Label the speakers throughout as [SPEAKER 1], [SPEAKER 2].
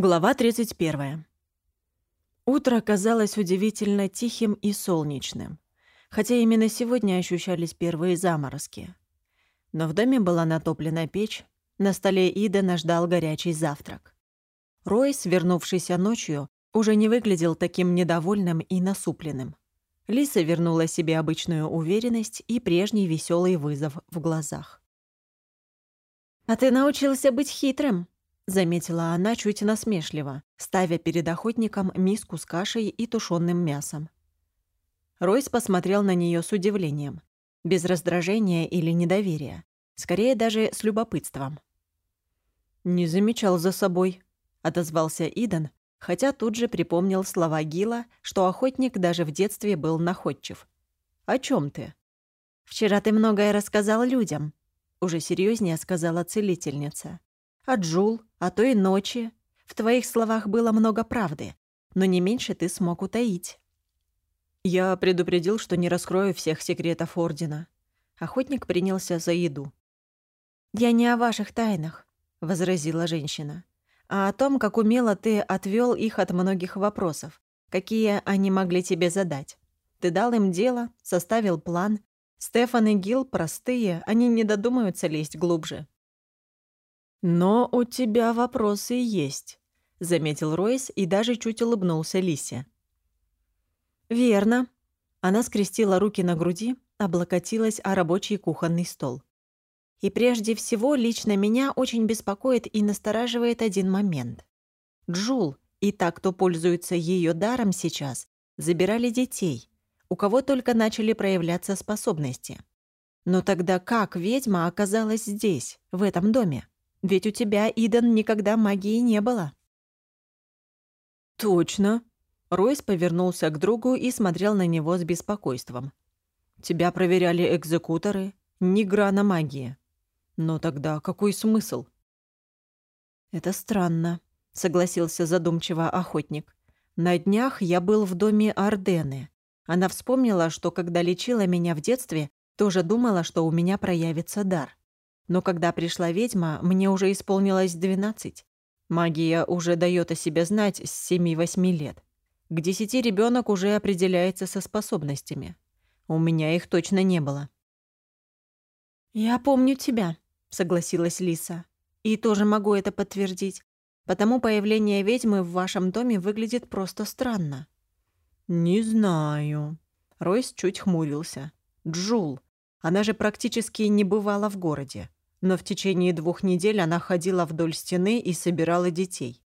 [SPEAKER 1] Глава 31. Утро казалось удивительно тихим и солнечным, хотя именно сегодня ощущались первые заморозки. Но в доме была натоплена печь, на столе Идена ждал горячий завтрак. Ройс, вернувшийся ночью, уже не выглядел таким недовольным и насупленным. Лиса вернула себе обычную уверенность и прежний веселый вызов в глазах.
[SPEAKER 2] «А ты научился быть хитрым», заметила она чуть насмешливо, ставя перед охотником миску с кашей и тушеным мясом.
[SPEAKER 1] Ройс посмотрел на нее с удивлением, без раздражения или недоверия, скорее даже с любопытством. «Не замечал за собой», — отозвался Идан, хотя тут же припомнил слова Гила, что охотник даже в детстве был находчив. «О чем ты?»
[SPEAKER 2] «Вчера ты многое рассказал людям», — уже серьезнее сказала целительница. «А Джул, а то и ночи. В твоих словах было много правды, но не меньше ты смог утаить.
[SPEAKER 1] Я предупредил, что не раскрою всех секретов Ордена. Охотник принялся за еду.
[SPEAKER 2] «Я не о ваших тайнах», — возразила женщина, «а о том, как умело ты отвел их от многих вопросов, какие они могли тебе задать. Ты дал им дело, составил план. Стефан и Гил простые, они не додумаются лезть глубже.
[SPEAKER 1] «Но у тебя вопросы есть», — заметил Ройс и даже чуть улыбнулся Лисе.
[SPEAKER 2] «Верно». Она скрестила руки на груди, облокотилась о рабочий кухонный стол. И прежде всего, лично меня очень беспокоит и настораживает один момент. Джул и так, кто пользуется ее даром сейчас, забирали детей, у кого только начали проявляться способности. Но тогда как ведьма оказалась здесь, в этом доме? Ведь у тебя, Иден, никогда магии не было».
[SPEAKER 1] «Точно». Ройс повернулся к другу и смотрел на него с беспокойством. «Тебя проверяли экзекуторы, ни грана магии. Но тогда какой смысл?»
[SPEAKER 2] «Это странно», — согласился задумчиво охотник. «На днях я был в доме Ардены. Она вспомнила, что когда лечила меня в детстве, тоже думала, что у меня проявится дар. Но когда пришла ведьма, мне уже исполнилось 12. Магия уже дает о себе знать с 7-8 лет. К десяти ребенок уже определяется со способностями. У меня их точно не было. «Я помню тебя», — согласилась Лиса. «И тоже могу это подтвердить. Потому появление ведьмы в вашем доме выглядит просто странно».
[SPEAKER 1] «Не знаю». Ройс чуть хмурился. «Джул. Она же практически не бывала в городе но в течение двух недель она ходила вдоль стены и собирала детей.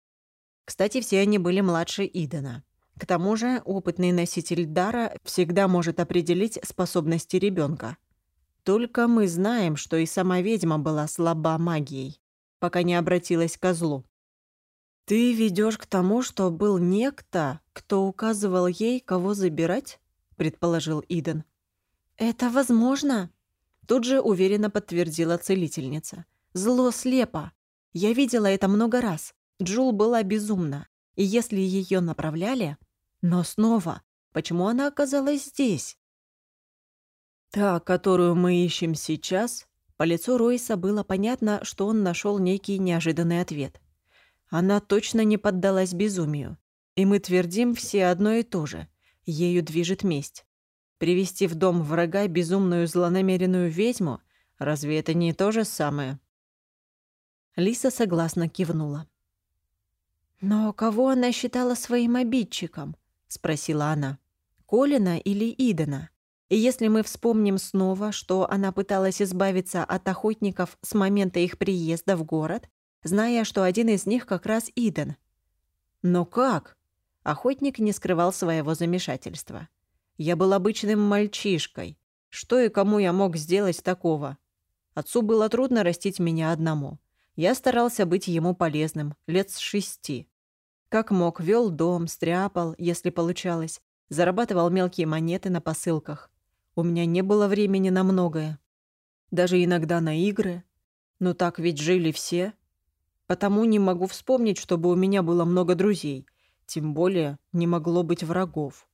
[SPEAKER 1] Кстати, все они были младше Идена. К тому же опытный носитель дара всегда может определить способности ребенка. Только мы знаем, что и сама ведьма была слаба магией, пока не обратилась к злу. «Ты ведешь к тому, что был некто, кто указывал ей, кого забирать?» – предположил Иден.
[SPEAKER 2] «Это возможно», Тут же уверенно подтвердила целительница. «Зло слепо. Я видела это много раз. Джул была безумна. И если ее направляли... Но снова, почему она оказалась здесь?»
[SPEAKER 1] «Та, которую мы ищем сейчас...» По лицу Ройса было понятно, что он нашел некий неожиданный ответ. Она точно не поддалась безумию. И мы твердим все одно и то же. Ею движет месть. Привести в дом врага безумную злонамеренную ведьму? Разве это не то же самое?»
[SPEAKER 2] Лиса согласно кивнула. «Но кого она считала своим обидчиком?» — спросила она. «Колина или Идена? И если мы вспомним снова, что она пыталась избавиться от охотников с момента их приезда в город, зная, что один из них как раз Иден. Но как?» Охотник не скрывал своего замешательства. Я был обычным мальчишкой. Что и кому я мог сделать такого? Отцу было трудно растить меня одному. Я старался быть ему полезным, лет с шести. Как мог, вел дом, стряпал, если получалось, зарабатывал мелкие монеты на посылках. У меня не было времени на многое. Даже иногда на игры. Но так ведь жили все. Потому не могу вспомнить, чтобы у меня было много друзей. Тем более не могло быть врагов.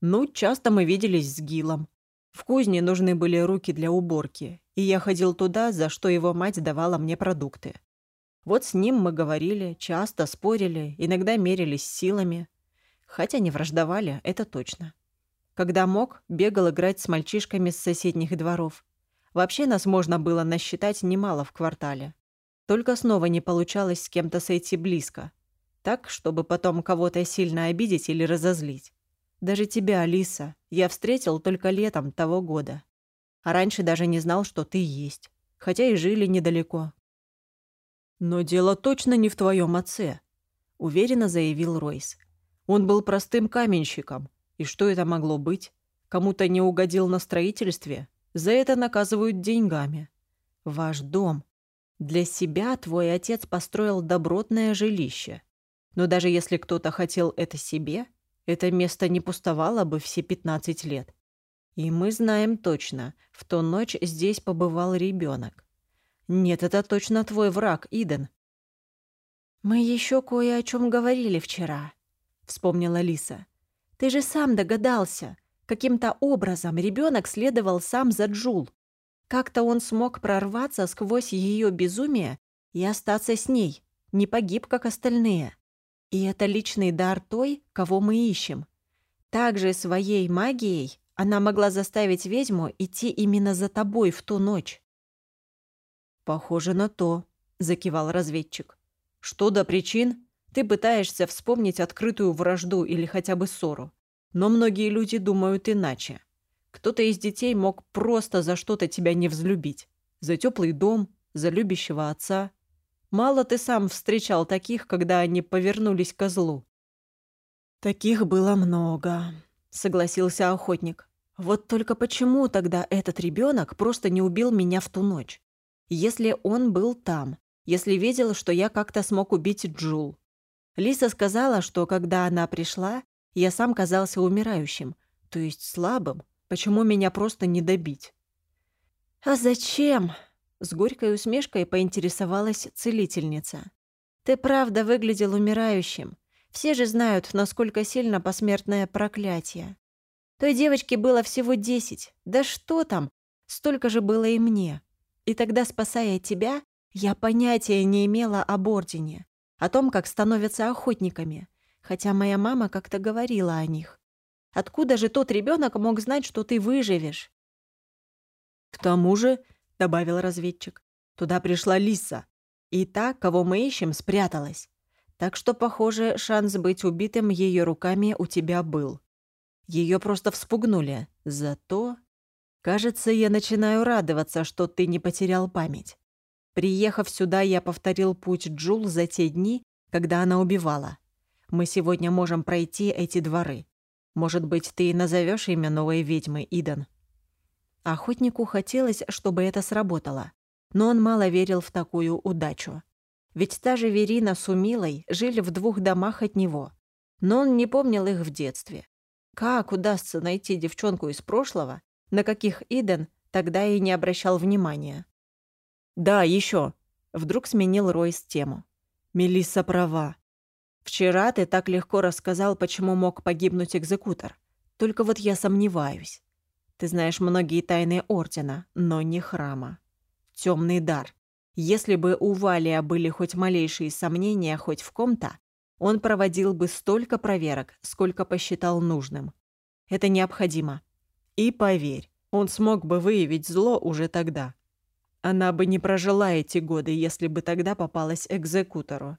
[SPEAKER 2] Ну, часто мы виделись с Гилом. В кузне нужны были руки для уборки, и я ходил туда, за что его мать давала мне продукты.
[SPEAKER 1] Вот с ним мы говорили, часто спорили, иногда мерились силами. Хотя не враждовали, это точно. Когда мог, бегал играть с мальчишками с соседних дворов. Вообще нас можно было насчитать немало в квартале. Только снова не получалось с кем-то сойти близко. Так, чтобы потом кого-то сильно обидеть или разозлить. Даже тебя, Алиса, я встретил только летом того года. А раньше даже не знал, что ты есть. Хотя и жили недалеко. «Но дело точно не в твоем отце», — уверенно заявил Ройс. «Он был простым каменщиком. И что это могло быть? Кому-то не угодил на строительстве? За это наказывают деньгами. Ваш дом. Для себя твой отец построил добротное жилище. Но даже если кто-то хотел это себе, это место не пустовало бы все 15 лет. И мы знаем точно, в ту ночь здесь побывал ребенок. Нет, это точно твой враг, Иден.
[SPEAKER 2] Мы еще кое о чем говорили вчера, вспомнила Лиса. Ты же сам догадался. Каким-то образом ребенок следовал сам за Джул. Как-то он смог прорваться сквозь ее безумие и остаться с ней, не погиб, как остальные. И это личный дар той, кого мы ищем. Также своей магией она могла заставить ведьму идти именно за тобой в ту ночь.
[SPEAKER 1] «Похоже на то», — закивал разведчик. «Что до причин? Ты пытаешься вспомнить открытую вражду или хотя бы ссору. Но многие люди думают иначе. Кто-то из детей мог просто за что-то тебя не взлюбить. За теплый дом, за любящего отца. Мало ты сам встречал таких, когда они повернулись к злу.
[SPEAKER 2] «Таких было много», — согласился охотник. «Вот только почему тогда этот ребенок просто не убил меня в ту ночь? если он был там, если видел, что я как-то смог убить Джул. Лиса сказала, что когда она пришла, я сам казался умирающим, то есть слабым. Почему меня просто не добить?
[SPEAKER 1] «А зачем?» — с горькой усмешкой поинтересовалась целительница. «Ты правда выглядел умирающим. Все же знают, насколько сильно посмертное проклятие. Той девочке было всего десять. Да что там? Столько же было и мне. И тогда, спасая тебя, я понятия не имела об Ордене, о том, как становятся охотниками, хотя моя мама как-то говорила о них. Откуда же тот ребенок мог знать, что ты выживешь?
[SPEAKER 2] «К тому же», — добавил разведчик, — «туда пришла Лиса, и та, кого мы ищем, спряталась. Так что, похоже, шанс быть убитым ее руками у тебя был. Ее просто вспугнули. Зато Кажется, я начинаю радоваться, что ты не потерял память. Приехав сюда, я повторил путь Джул за те дни, когда она убивала. Мы сегодня можем пройти эти дворы. Может быть, ты назовешь имя новой ведьмы, Идан?» Охотнику хотелось, чтобы это сработало, но он мало верил в такую удачу. Ведь та же Верина с Умилой жили в двух домах от него, но он не помнил их в детстве. Как удастся найти девчонку из прошлого, на каких Иден тогда и не обращал внимания. «Да, еще. Вдруг сменил Ройс тему. Мелисса права. Вчера ты так легко рассказал, почему мог погибнуть экзекутор. Только вот я сомневаюсь. Ты знаешь многие тайны Ордена, но не храма. Темный дар. Если бы у Валия были хоть малейшие сомнения хоть в ком-то, он проводил бы столько проверок, сколько посчитал нужным. Это необходимо. И поверь, он смог бы выявить зло уже тогда. Она бы не прожила эти годы, если бы тогда попалась экзекутору.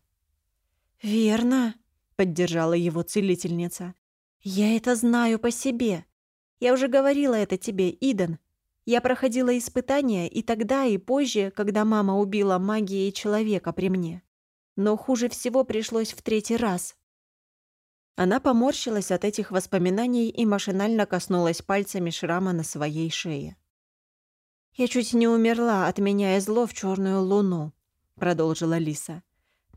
[SPEAKER 1] «Верно», — поддержала его целительница. «Я это знаю по себе. Я уже говорила это тебе, Иден. Я проходила испытания и тогда, и позже, когда мама убила магией человека при мне. Но хуже всего пришлось в третий раз. Она поморщилась от этих воспоминаний и машинально коснулась пальцами шрама на своей шее. «Я чуть не умерла, отменяя зло в черную луну», — продолжила Лиса.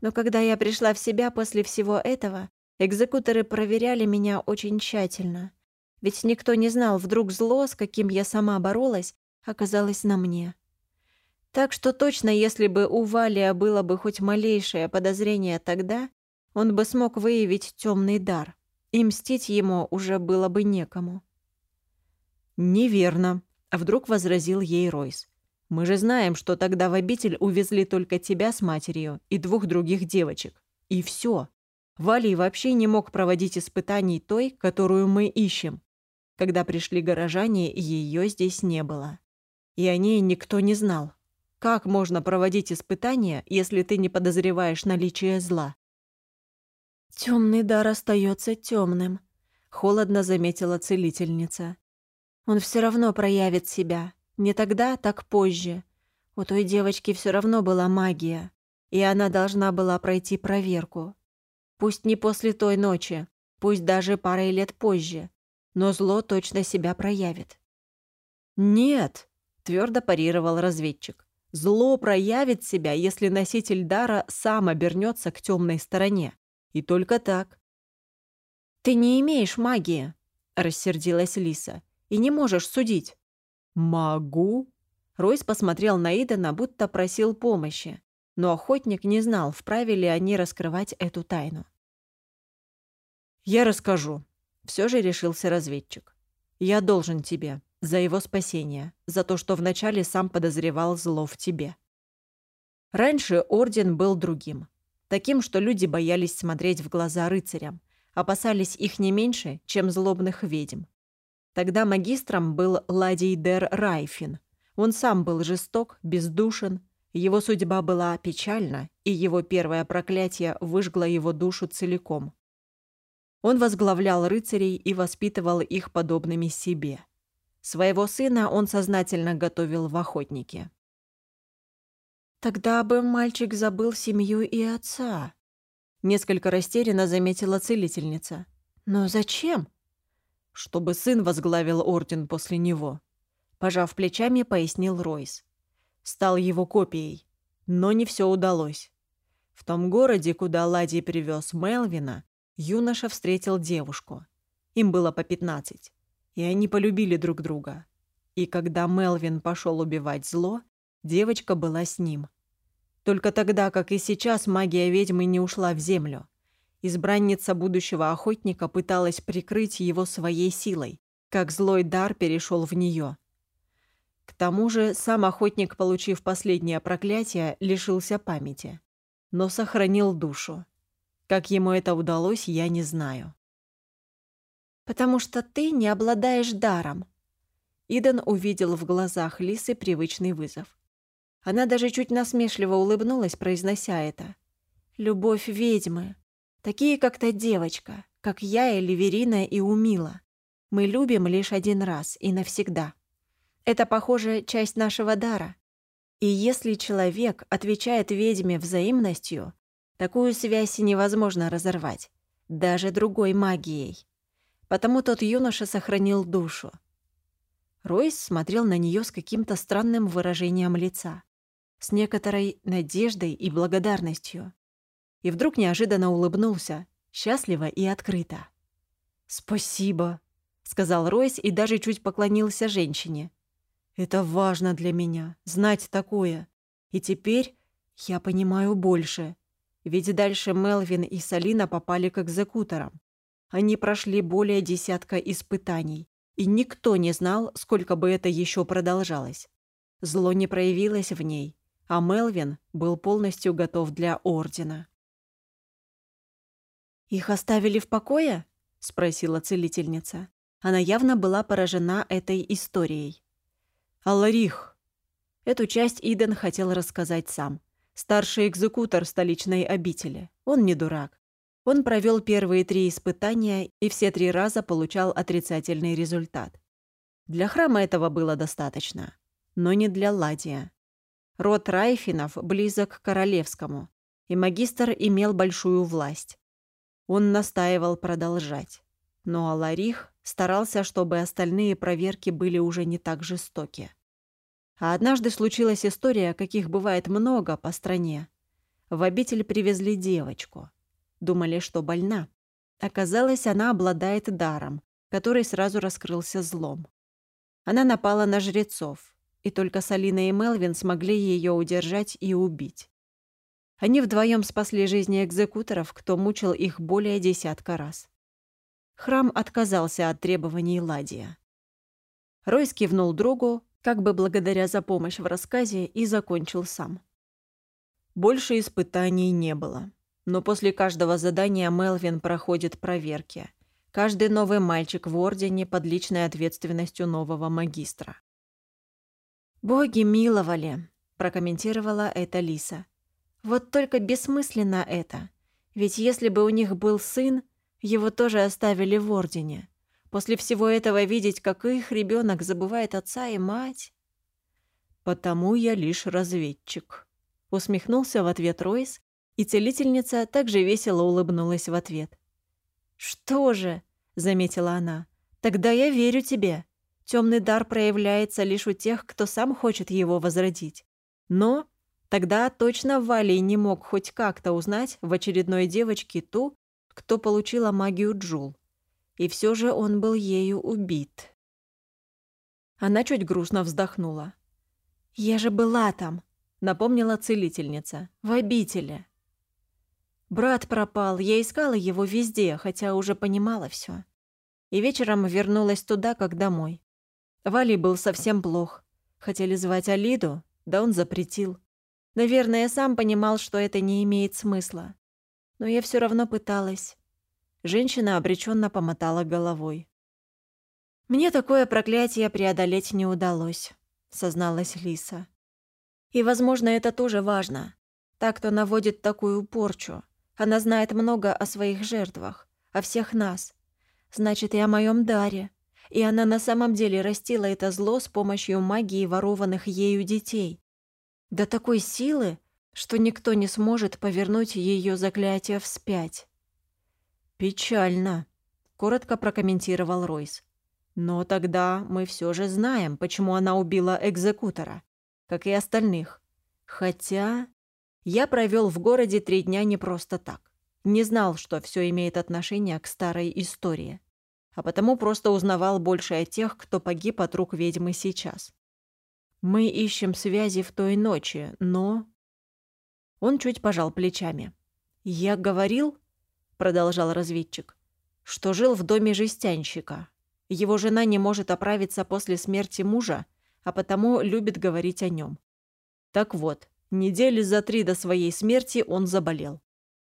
[SPEAKER 1] «Но когда я пришла в себя после всего этого, экзекуторы проверяли меня очень тщательно. Ведь никто не знал, вдруг зло, с каким я сама боролась, оказалось на мне. Так что точно, если бы у Валия было бы хоть малейшее подозрение тогда, он бы смог выявить темный дар, и мстить ему уже было бы некому.
[SPEAKER 2] «Неверно», — вдруг возразил ей Ройс.
[SPEAKER 1] Мы же знаем, что тогда в обитель увезли только тебя с матерью и двух других девочек. И все. Валий вообще не мог проводить испытаний той, которую мы ищем. Когда пришли горожане, ее здесь не было. И о ней никто не знал. Как можно проводить испытания, если ты не подозреваешь наличие зла?
[SPEAKER 2] Темный дар остается темным, холодно заметила целительница. Он все равно проявит себя. Не тогда, так позже. У той девочки все равно была магия, и она должна была пройти проверку. Пусть не после той ночи, пусть даже парой лет позже, но зло точно себя проявит.
[SPEAKER 1] «Нет», — твердо парировал разведчик. «Зло проявит себя, если носитель дара сам обернется к темной стороне. И только так».
[SPEAKER 2] «Ты не имеешь магии», — рассердилась Лиса, — «и не можешь судить».
[SPEAKER 1] «Могу?» Ройс посмотрел на Идена, будто просил помощи, но охотник не знал, вправе ли они раскрывать эту тайну. «Я расскажу», — все же решился разведчик. «Я должен тебе за его спасение, за то, что вначале сам подозревал зло в тебе». Раньше Орден был другим. Таким, что люди боялись смотреть в глаза рыцарям, опасались их не меньше, чем злобных ведьм. Тогда магистром был Ладий Дер Райфин. Он сам был жесток, бездушен, его судьба была печальна, и его первое проклятие выжгло его душу целиком. Он возглавлял рыцарей и воспитывал их подобными себе. Своего сына он сознательно готовил в охотнике.
[SPEAKER 2] «Тогда бы мальчик забыл семью и отца», — несколько растерянно заметила целительница. «Но зачем?»
[SPEAKER 1] «Чтобы сын возглавил орден после него», — пожав плечами, пояснил Ройс. Стал его копией, но не все удалось. В том городе, куда Ладий привез Мелвина, юноша встретил девушку. Им было по 15, и они полюбили друг друга. И когда Мелвин пошел убивать зло, девочка была с ним. Только тогда, как и сейчас, магия ведьмы не ушла в землю. Избранница будущего охотника пыталась прикрыть его своей силой, как злой дар перешел в нее. К тому же сам охотник, получив последнее проклятие, лишился памяти, но сохранил душу. Как ему это удалось, я не знаю.
[SPEAKER 2] «Потому что ты не обладаешь даром».
[SPEAKER 1] Иден увидел в глазах Лисы привычный вызов. Она даже чуть насмешливо улыбнулась, произнося это.
[SPEAKER 2] «Любовь ведьмы. Такие, как та девочка, как я или Верина и Умила. Мы любим лишь один раз и навсегда. Это, похоже, часть нашего дара. И если человек отвечает ведьме взаимностью, Такую связь невозможно разорвать, даже другой магией. Потому тот юноша сохранил душу. Ройс смотрел на нее с каким-то странным выражением лица, с некоторой надеждой и благодарностью. И вдруг неожиданно улыбнулся, счастливо и открыто. «Спасибо», — сказал Ройс и даже чуть поклонился женщине. «Это важно для меня, знать такое. И теперь я понимаю больше. Ведь дальше Мелвин и Салина попали к экзекуторам. Они прошли более десятка испытаний, и никто не знал, сколько бы это еще продолжалось. Зло не проявилось в ней, а Мелвин был полностью готов для Ордена. «Их оставили в покое?» — спросила целительница. Она явно была поражена этой историей.
[SPEAKER 1] «Аларих!» Эту часть Иден хотел рассказать сам — Старший экзекутор столичной обители. Он не дурак. Он провел первые три испытания и все три раза получал отрицательный результат. Для храма этого было достаточно, но не для Ладия. Род Райфинов близок к королевскому, и магистр имел большую власть. Он настаивал продолжать. Но Аларих старался, чтобы остальные проверки были уже не так жестоки. А однажды случилась история, каких бывает много по стране. В обитель привезли девочку. Думали, что больна. Оказалось, она обладает даром, который сразу раскрылся злом. Она напала на жрецов, и только Салина и Мелвин смогли ее удержать и убить. Они вдвоем спасли жизни экзекуторов, кто мучил их более десятка раз. Храм отказался от требований Ладия. Ройс кивнул другу, Как бы благодаря за помощь в рассказе и закончил сам. Больше испытаний не было. Но после каждого задания Мелвин проходит проверки. Каждый новый мальчик в Ордене под личной ответственностью нового магистра.
[SPEAKER 2] «Боги миловали», – прокомментировала это Лиса. «Вот только бессмысленно это. Ведь если бы у них был сын, его тоже оставили в Ордене. После всего этого видеть, как их ребенок забывает отца и мать...»
[SPEAKER 1] «Потому я лишь разведчик», — усмехнулся в ответ Ройс, и целительница также весело улыбнулась в ответ.
[SPEAKER 2] «Что же?» — заметила она. «Тогда я верю тебе. Темный дар проявляется лишь у тех, кто сам хочет его возродить. Но тогда точно Валий не мог хоть как-то узнать в очередной девочке ту, кто получила магию Джул. И все же он был ею убит».
[SPEAKER 1] Она чуть грустно вздохнула.
[SPEAKER 2] «Я же была там», — напомнила целительница, — «в обители». Брат пропал, я искала его везде, хотя уже понимала все. И вечером вернулась туда, как домой. Вали был совсем плох. Хотели звать Алиду, да он запретил. Наверное, сам понимал, что это не имеет смысла. Но я все равно пыталась. Женщина обреченно помотала головой. «Мне такое проклятие преодолеть не удалось», — созналась Лиса. «И, возможно, это тоже важно. Так, кто наводит такую порчу. Она знает много о своих жертвах, о всех нас. Значит, и о моем даре. И она на самом деле растила это зло с помощью магии ворованных ею детей. До такой силы, что никто не сможет повернуть ее заклятие вспять.
[SPEAKER 1] «Печально», — коротко прокомментировал Ройс. «Но тогда мы все же знаем, почему она убила экзекутора, как и остальных. Хотя я провел в городе три дня не просто так. Не знал, что все имеет отношение к старой истории. А потому просто узнавал больше о тех, кто погиб от рук ведьмы сейчас. Мы ищем связи в той ночи, но... Он чуть пожал плечами. «Я говорил, — продолжал разведчик, — что жил в доме жестянщика. Его жена не может оправиться после смерти мужа, а потому любит говорить о нем. Так вот, Недели за три до своей смерти он заболел.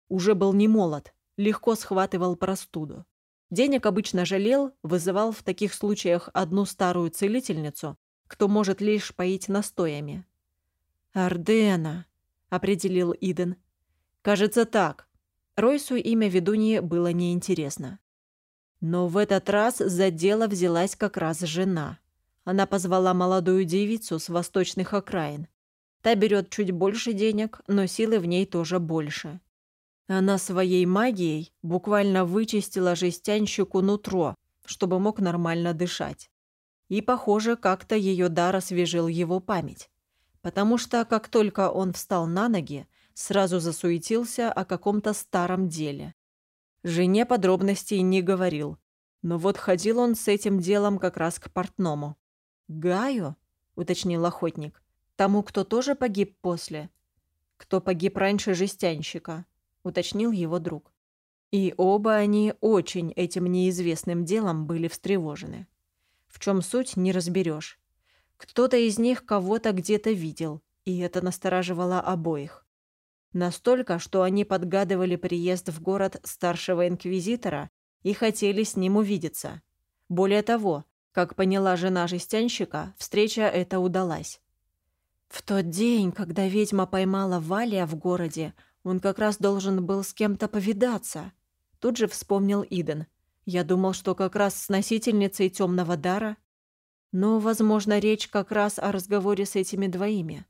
[SPEAKER 1] Уже был не молод, легко схватывал простуду. Денег обычно жалел, вызывал в таких случаях одну старую целительницу, кто может лишь поить настоями.
[SPEAKER 2] «Ардена», — определил Иден.
[SPEAKER 1] «Кажется, так». Ройсу имя ведуньи было неинтересно. Но в этот раз за дело взялась как раз жена. Она позвала молодую девицу с восточных окраин. Та берет чуть больше денег, но силы в ней тоже больше. Она своей магией буквально вычистила жестянщику нутро, чтобы мог нормально дышать. И, похоже, как-то ее дар освежил его память. Потому что, как только он встал на ноги, сразу засуетился о каком-то старом деле. Жене подробностей не говорил, но вот ходил он с этим делом как раз к портному. «Гаю?» — уточнил охотник. Тому, кто тоже погиб после. Кто погиб раньше жестянщика, уточнил его друг. И оба они очень этим неизвестным делом были встревожены. В чем суть, не разберешь. Кто-то из них кого-то где-то видел, и это настораживало обоих. Настолько, что они подгадывали приезд в город старшего инквизитора и хотели с ним увидеться. Более того, как поняла жена жестянщика, встреча эта удалась. В тот день, когда ведьма поймала Валия в городе, он как раз должен был с кем-то повидаться. Тут же вспомнил Иден. Я думал, что как раз с носительницей темного дара. Но, возможно, речь как раз о разговоре с этими двоими.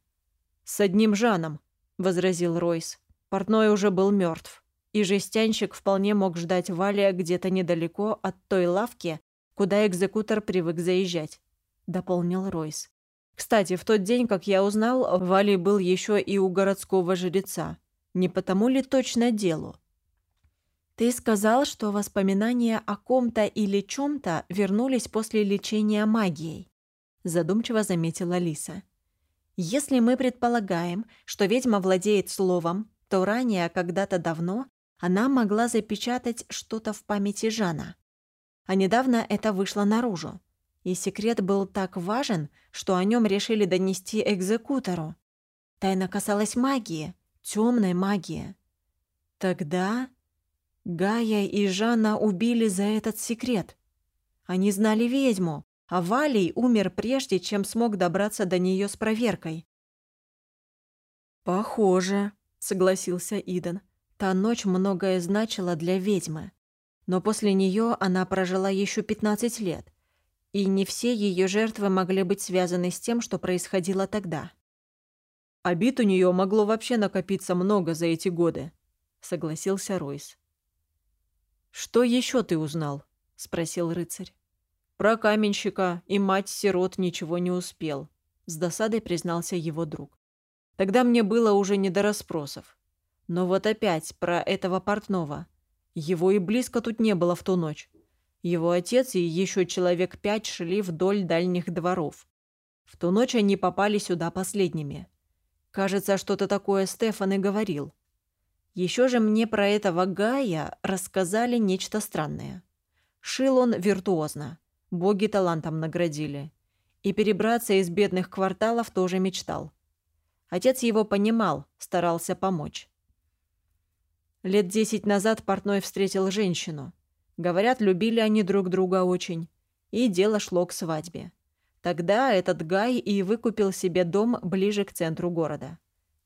[SPEAKER 1] «С одним Жаном», — возразил Ройс. Портной уже был мертв, и жестянщик вполне мог ждать Валия где-то недалеко от той лавки, куда экзекутор привык заезжать, — дополнил Ройс. Кстати, в тот день, как я узнал, Вали был еще и у городского жреца. Не потому ли точно делу?
[SPEAKER 2] Ты сказал, что воспоминания о ком-то или чем-то вернулись после лечения магией, задумчиво заметила Лиса. Если мы предполагаем, что ведьма владеет словом, то ранее, когда-то давно, она могла запечатать что-то в памяти Жана. А недавно это вышло наружу. И секрет был так важен, что о нем решили донести экзекутору. Тайна касалась магии, темной магии. Тогда Гая и Жанна убили за этот секрет. Они знали ведьму, а Валей умер прежде, чем смог добраться до нее с проверкой.
[SPEAKER 1] «Похоже», — согласился Иден.
[SPEAKER 2] Та ночь многое значила для ведьмы. Но после нее она прожила еще 15 лет, и не все ее жертвы могли быть связаны с тем, что происходило тогда.
[SPEAKER 1] Обид у нее могло вообще накопиться много за эти годы, согласился Ройс. Что еще ты узнал? спросил рыцарь. Про каменщика и мать-сирот ничего не успел, с досадой признался его друг. Тогда мне было уже не до расспросов. Но вот опять про этого портного. Его и близко тут не было в ту ночь. Его отец и еще человек пять шли вдоль дальних дворов. В ту ночь они попали сюда последними. Кажется, что-то такое Стефан и говорил. Еще же мне про этого Гая рассказали нечто странное. Шил он виртуозно. Боги талантом наградили. И перебраться из бедных кварталов тоже мечтал. Отец его понимал, старался помочь. Лет десять назад портной встретил женщину. Говорят, любили они друг друга очень. И дело шло к свадьбе. Тогда этот Гай и выкупил себе дом ближе к центру города.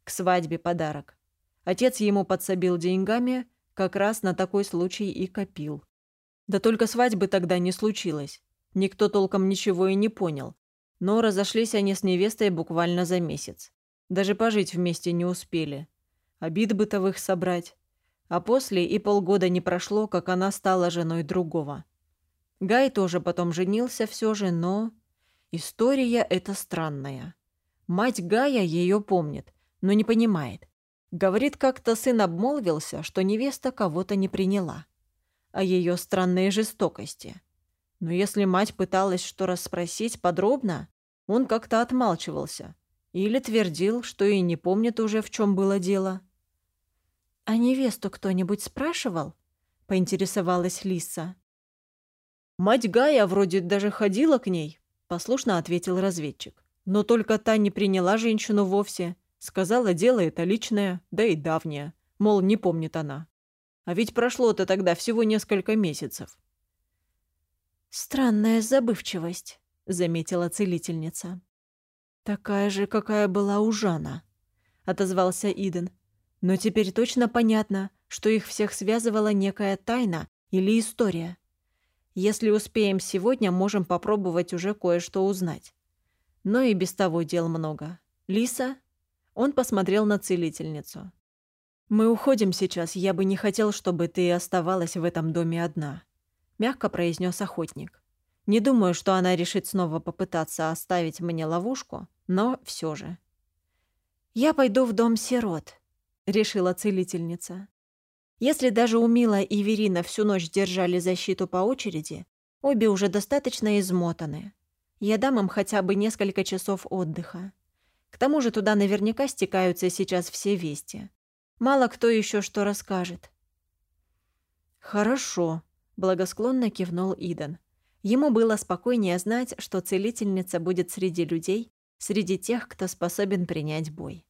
[SPEAKER 1] К свадьбе подарок. Отец ему подсобил деньгами, как раз на такой случай и копил. Да только свадьбы тогда не случилось. Никто толком ничего и не понял. Но разошлись они с невестой буквально за месяц. Даже пожить вместе не успели. Обид бытовых собрать. А после и полгода не прошло, как она стала женой другого. Гай тоже потом женился все же, но... История эта странная. Мать Гая ее помнит, но не понимает. Говорит, как-то сын обмолвился, что невеста кого-то не приняла. О ее странной жестокости. Но если мать пыталась что расспросить подробно, он как-то отмалчивался. Или твердил, что и не помнит уже, в чем было дело.
[SPEAKER 2] «А невесту кто-нибудь спрашивал?» — поинтересовалась Лиса.
[SPEAKER 1] «Мать Гая вроде даже ходила к ней», — послушно ответил разведчик. «Но только та не приняла женщину вовсе. Сказала, дело это личное, да и давнее. Мол, не помнит она. А ведь прошло-то тогда всего несколько месяцев».
[SPEAKER 2] «Странная забывчивость», — заметила целительница.
[SPEAKER 1] «Такая же, какая была у Жана», — отозвался Иден. Но теперь точно понятно, что их всех связывала некая тайна или история. Если успеем сегодня, можем попробовать уже кое-что узнать. Но и без того дел много. Лиса? Он посмотрел на целительницу. «Мы уходим сейчас, я бы не хотел, чтобы ты оставалась в этом доме одна», — мягко произнес охотник. «Не думаю, что она решит снова попытаться оставить мне ловушку, но все же».
[SPEAKER 2] «Я пойду в дом сирот», решила целительница. Если даже у Мила и Верина всю ночь держали защиту по очереди, обе уже достаточно измотаны. Я дам им хотя бы несколько часов отдыха. К тому же туда наверняка стекаются сейчас все вести. Мало кто еще что расскажет.
[SPEAKER 1] «Хорошо», — благосклонно кивнул Идан. Ему было спокойнее знать, что целительница будет среди людей, среди тех, кто способен принять бой.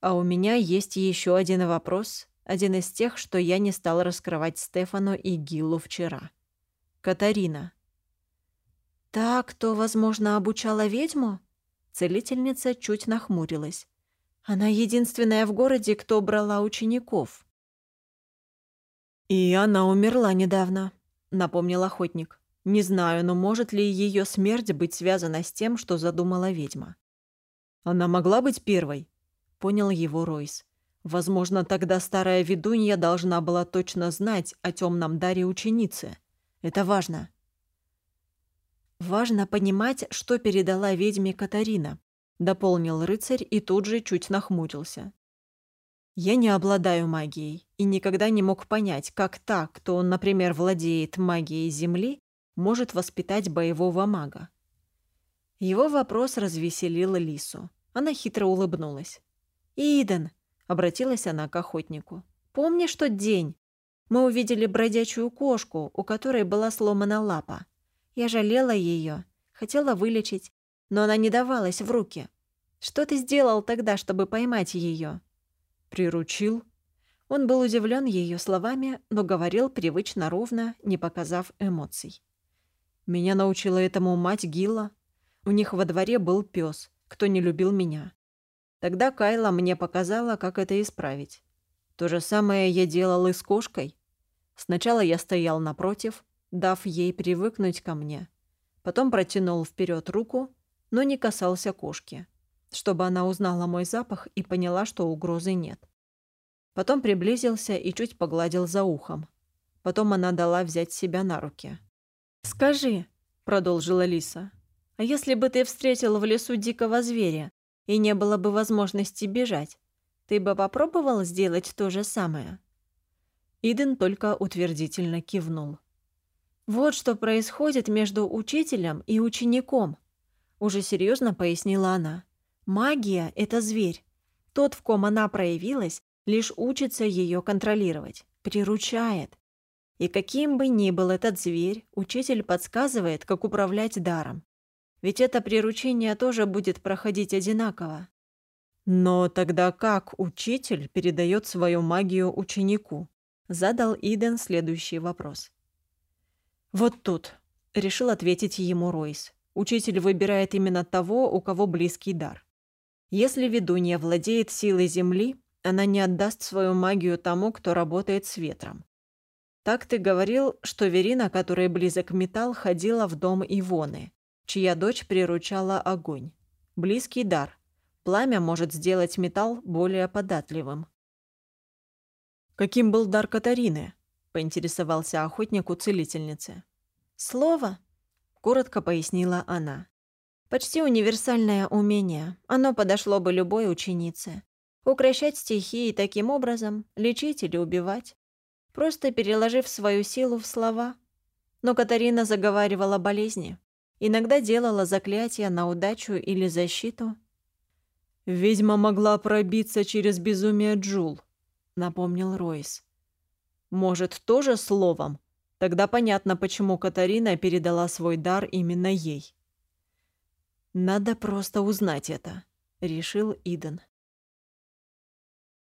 [SPEAKER 1] А у меня есть еще один вопрос, один из тех, что я не стал раскрывать Стефану и Гиллу вчера. Катарина.
[SPEAKER 2] «Та, кто, возможно, обучала ведьму?» Целительница чуть нахмурилась. «Она единственная в городе, кто брала учеников».
[SPEAKER 1] «И она умерла недавно», — напомнил охотник. «Не знаю, но может ли ее смерть быть связана с тем, что задумала ведьма?» «Она могла быть первой?» понял его Ройс. Возможно, тогда старая ведунья должна была точно знать о темном даре ученицы. Это важно.
[SPEAKER 2] Важно понимать, что передала ведьме Катарина, дополнил рыцарь и тут же чуть нахмурился.
[SPEAKER 1] Я не обладаю магией и никогда не мог понять, как та, кто, например, владеет магией Земли, может воспитать боевого мага. Его вопрос развеселил Лису. Она хитро улыбнулась.
[SPEAKER 2] «Иден», — обратилась она к охотнику, — «помнишь тот день? Мы увидели бродячую кошку, у которой была сломана лапа. Я жалела ее, хотела вылечить, но она не давалась в руки. Что ты сделал тогда, чтобы поймать ее?
[SPEAKER 1] Приручил.
[SPEAKER 2] Он был удивлен ее словами, но говорил привычно ровно, не показав эмоций.
[SPEAKER 1] Меня научила этому мать Гила. У них во дворе был пес, кто не любил меня. Тогда Кайла мне показала, как это исправить. То же самое я делал и с кошкой. Сначала я стоял напротив, дав ей привыкнуть ко мне. Потом протянул вперед руку, но не касался кошки, чтобы она узнала мой запах и поняла, что угрозы нет. Потом приблизился и чуть погладил за ухом. Потом она дала взять себя на руки.
[SPEAKER 2] «Скажи», — продолжила Лиса, «а если бы ты встретил в лесу дикого зверя и не было бы возможности бежать, ты бы попробовал сделать то же самое?»
[SPEAKER 1] Иден только утвердительно кивнул.
[SPEAKER 2] «Вот что происходит между учителем и учеником», — уже серьезно пояснила она. «Магия — это зверь. Тот, в ком она проявилась, лишь учится ее контролировать, приручает. И каким бы ни был этот зверь, учитель подсказывает, как управлять даром. Ведь это приручение тоже будет проходить одинаково.
[SPEAKER 1] Но тогда как учитель передает свою магию ученику? Задал Иден следующий вопрос. Вот тут, решил ответить ему Ройс. Учитель выбирает именно того, у кого близкий дар. Если ведунья владеет силой Земли, она не отдаст свою магию тому, кто работает с ветром. Так ты говорил, что Верина, которая близок металл, ходила в дом Ивоны, чья дочь приручала огонь. Близкий дар. Пламя может сделать металл более податливым. «Каким был дар Катарины?» – поинтересовался охотник у целительницы.
[SPEAKER 2] «Слово», – коротко пояснила она. «Почти универсальное умение. Оно подошло бы любой ученице. Укращать стихии таким образом, лечить или убивать. Просто переложив свою силу в слова. Но Катарина заговаривала болезни. Иногда делала заклятия на удачу или защиту –
[SPEAKER 1] «Ведьма могла пробиться через безумие Джул», — напомнил Ройс. «Может, тоже словом? Тогда понятно, почему Катарина передала свой дар именно ей». «Надо просто узнать это», — решил Иден.